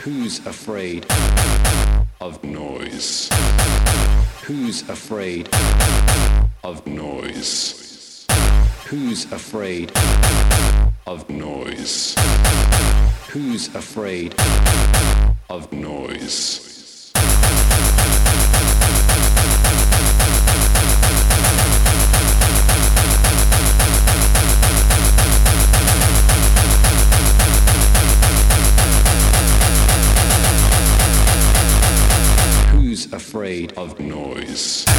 Who's afraid of noise? Who's afraid of noise? Who's afraid of noise? Who's afraid of noise? Afraid of noise?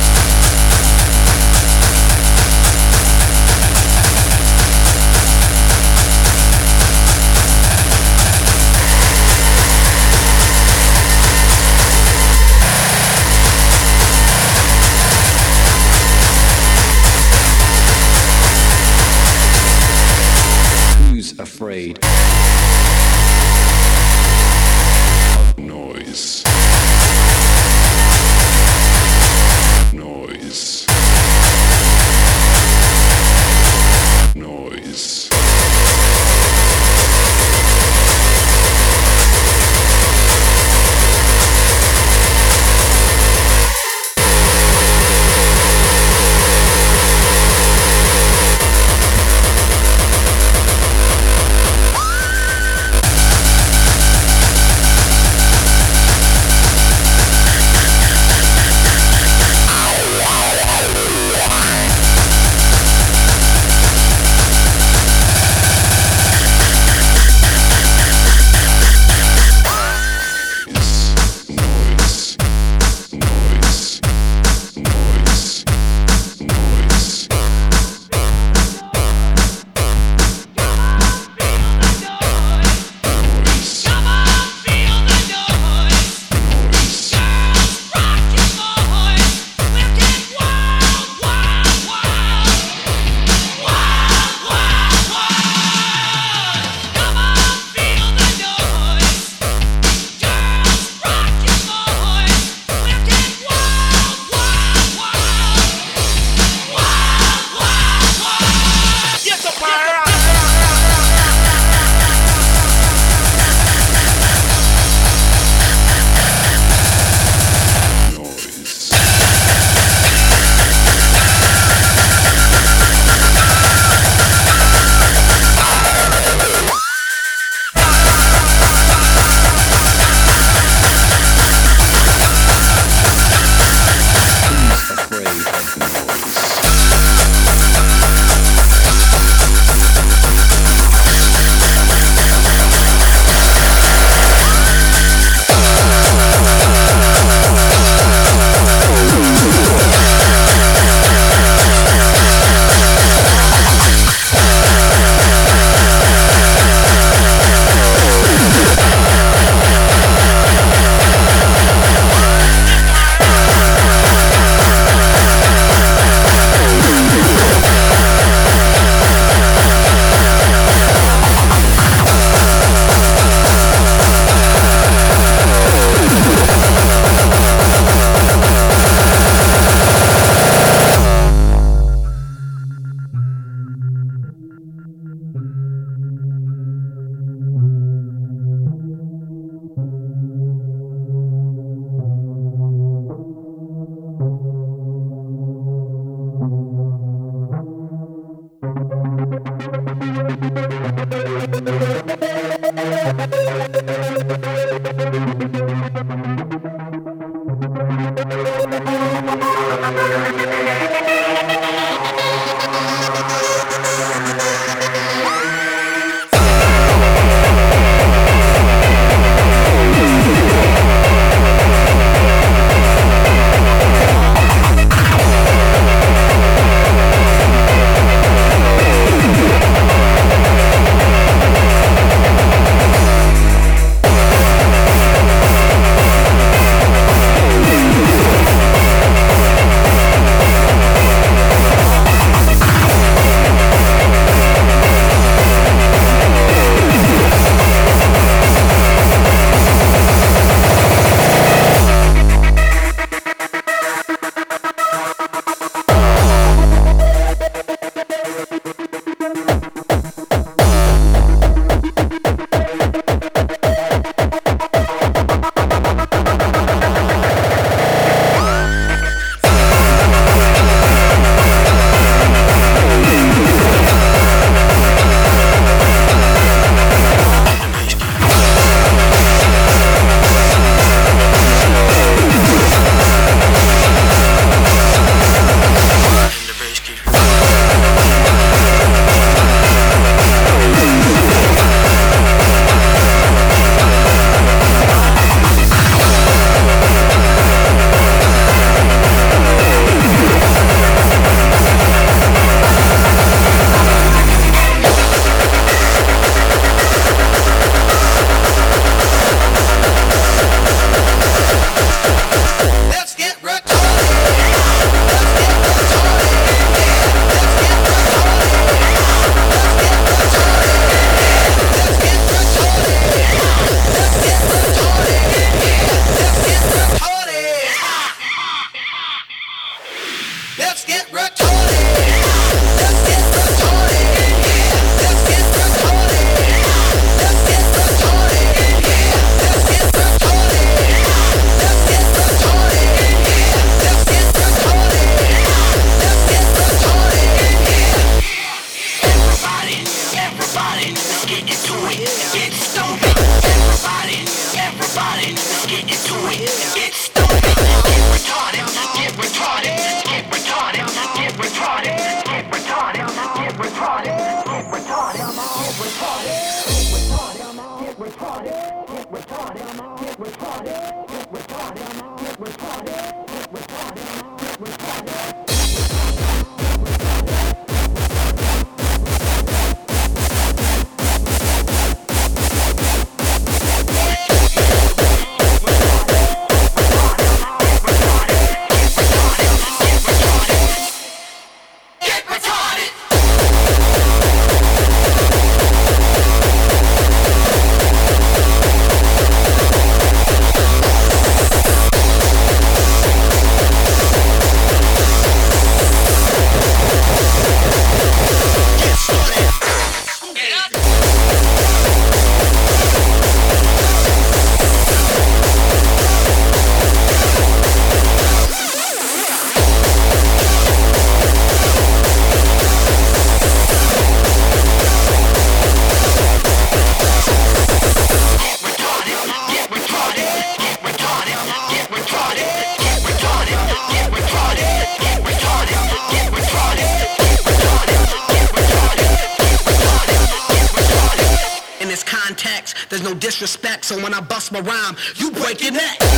When I bust my rhyme, you break your neck.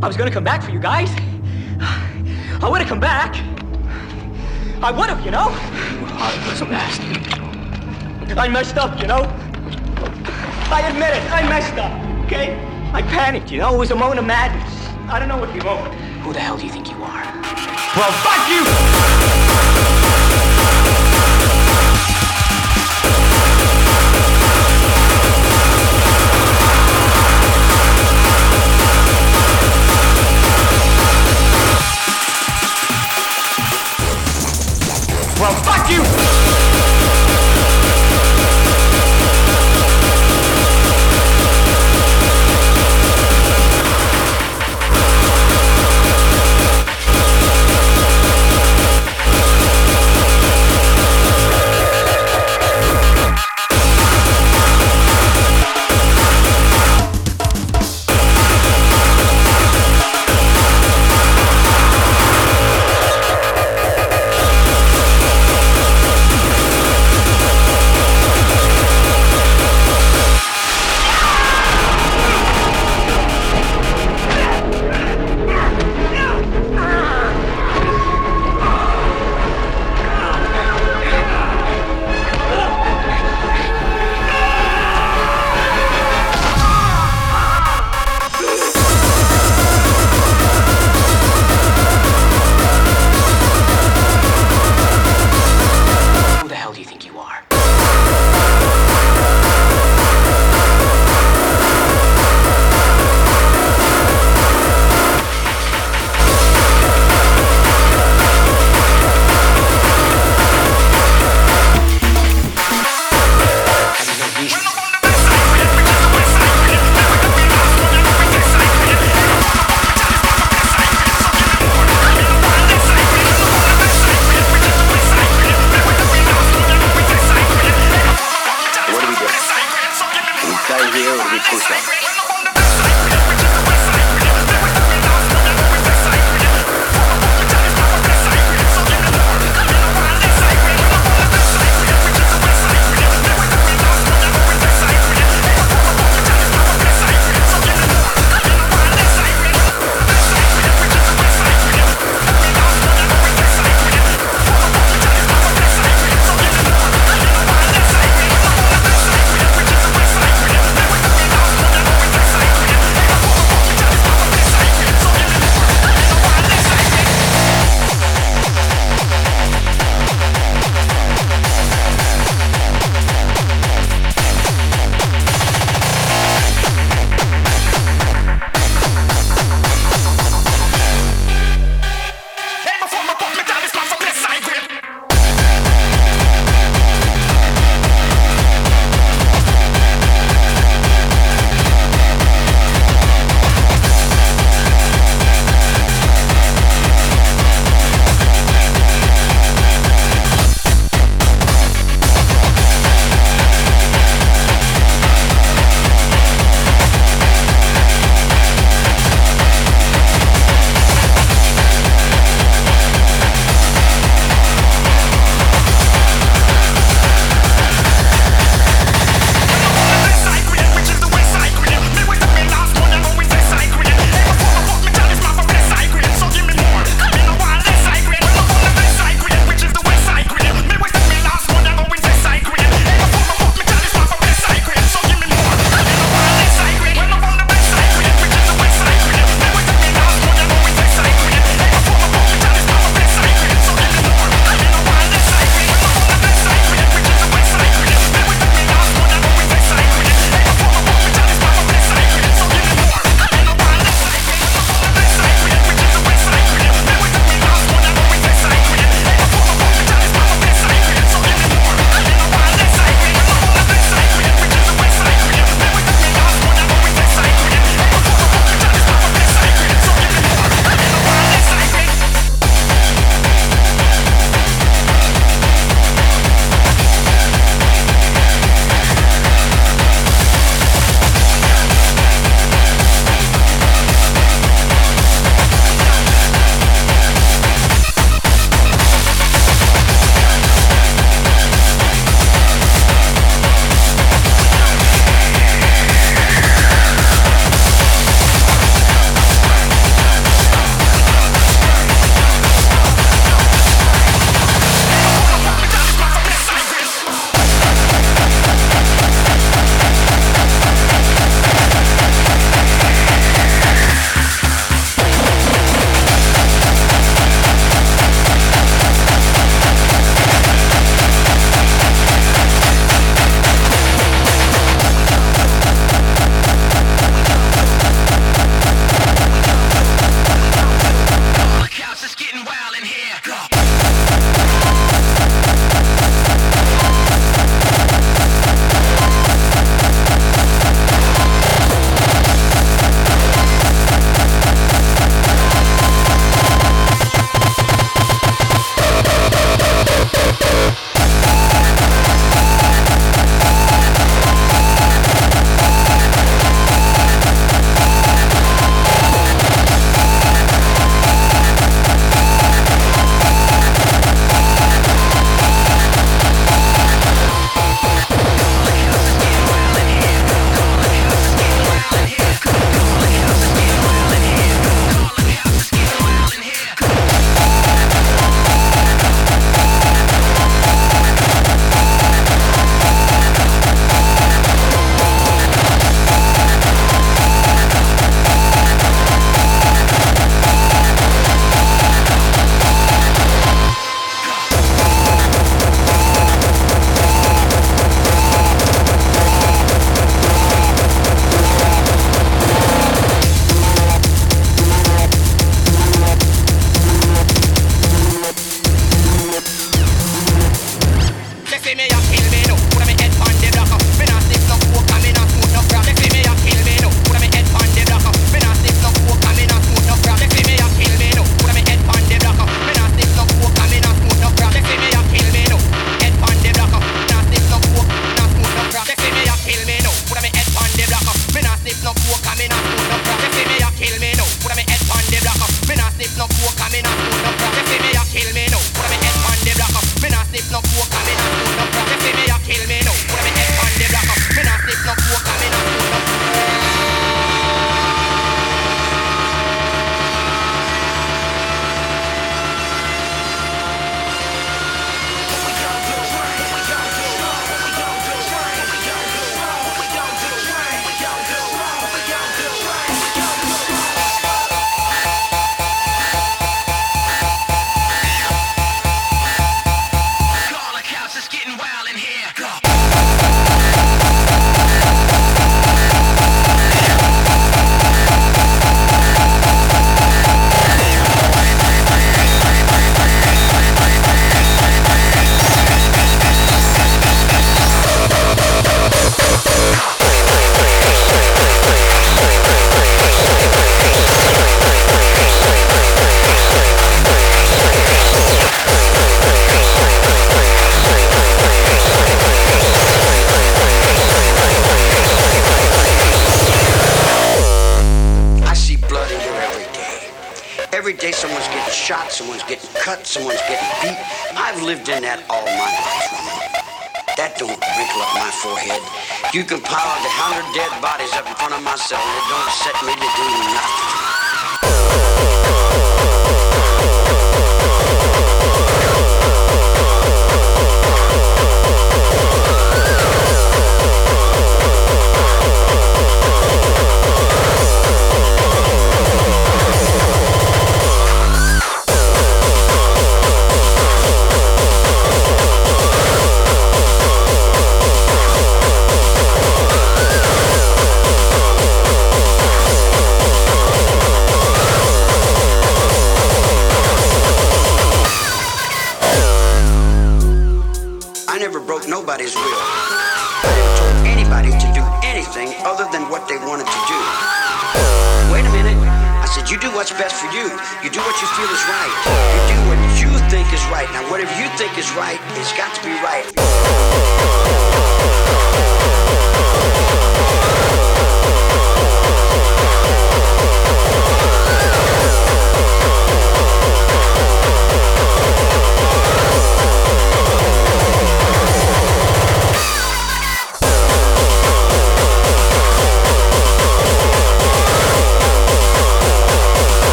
I was gonna come back for you guys. I would have come back. I would have, you know? I was a bastard. I messed up, you know? I admit it, I messed up, okay? I panicked, you know? It was a moment of madness. I don't know what you want. Who the hell do you think you are? Well, fuck you! You!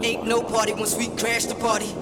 Ain't no party once we crash the party.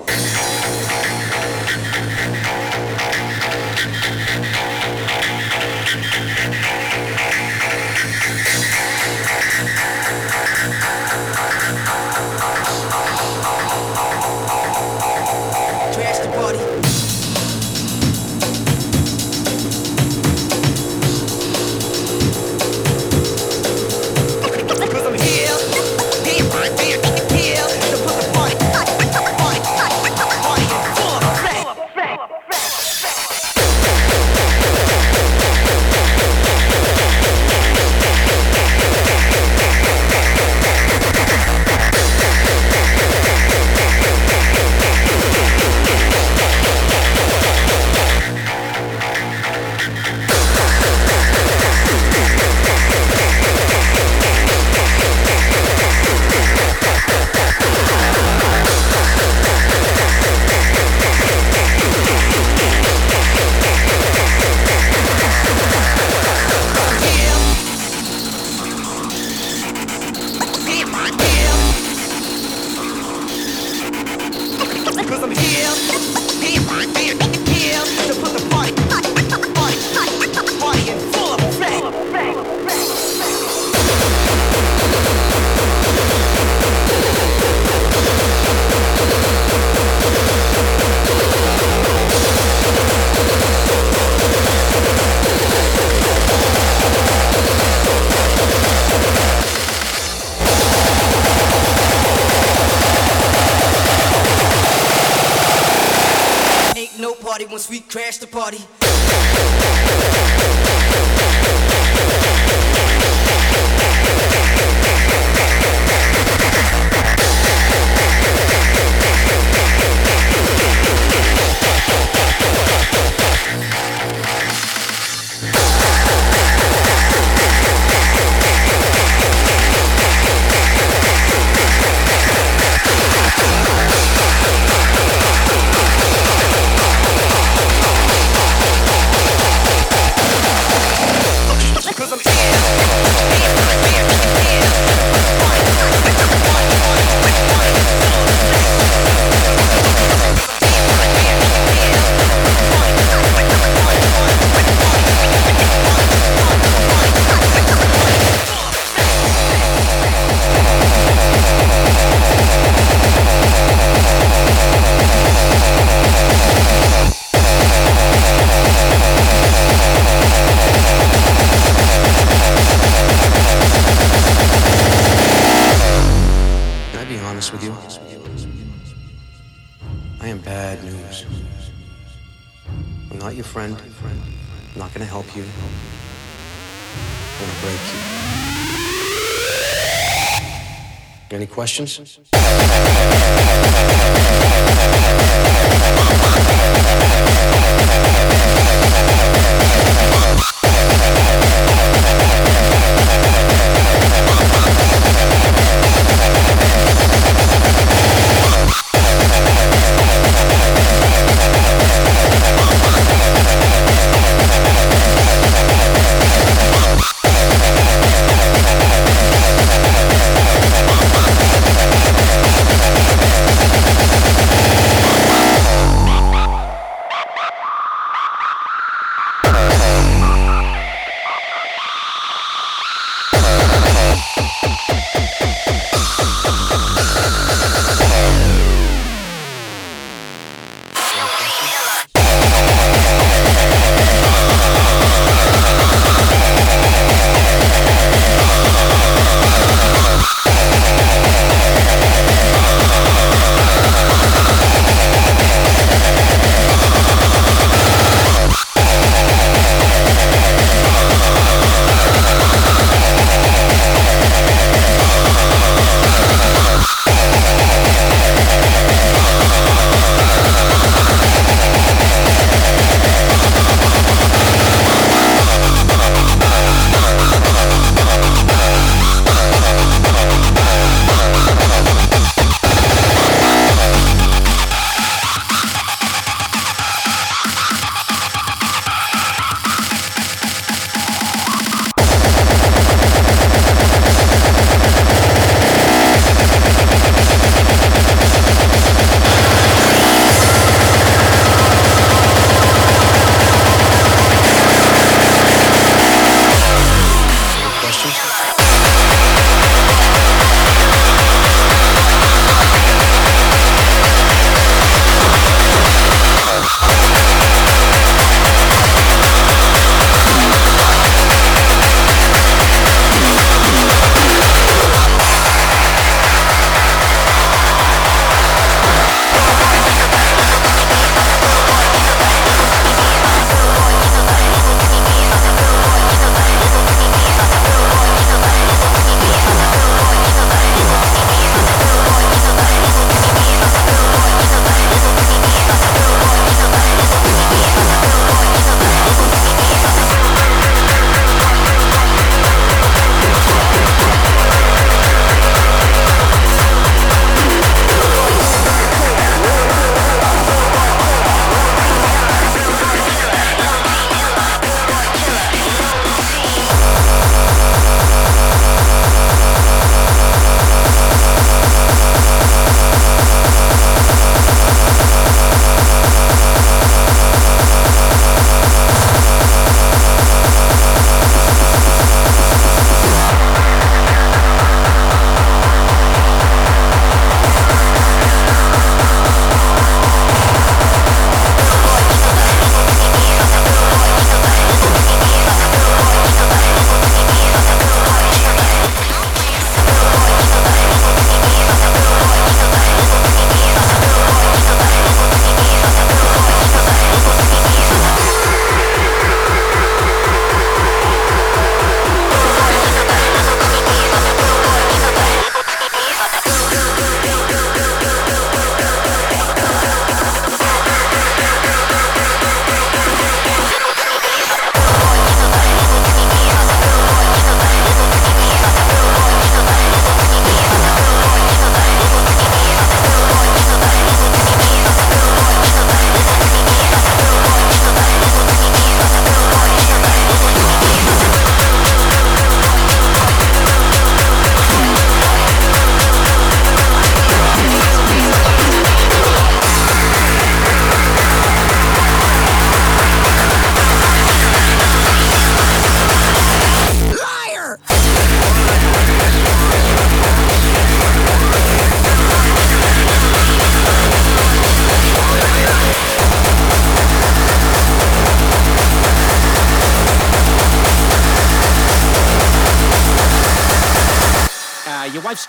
Questions?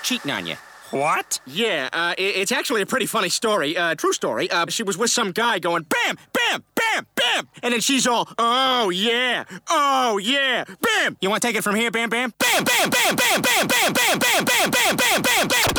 Cheating on you. What? Yeah, uh, i- it's actually a pretty funny story. Uh, true story. Uh, she was with some guy going bam, bam, bam, bam, and then she's all, oh yeah, oh yeah, bam. You want to take it from here, Bam Bam? Bam, bam, bam, bam, bam, bam, bam, bam, bam, bam, bam, bam, bam, bam, bam,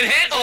your motherfucking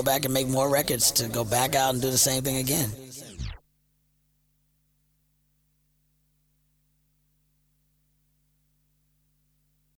go back and make more records to go back out and do the same thing again.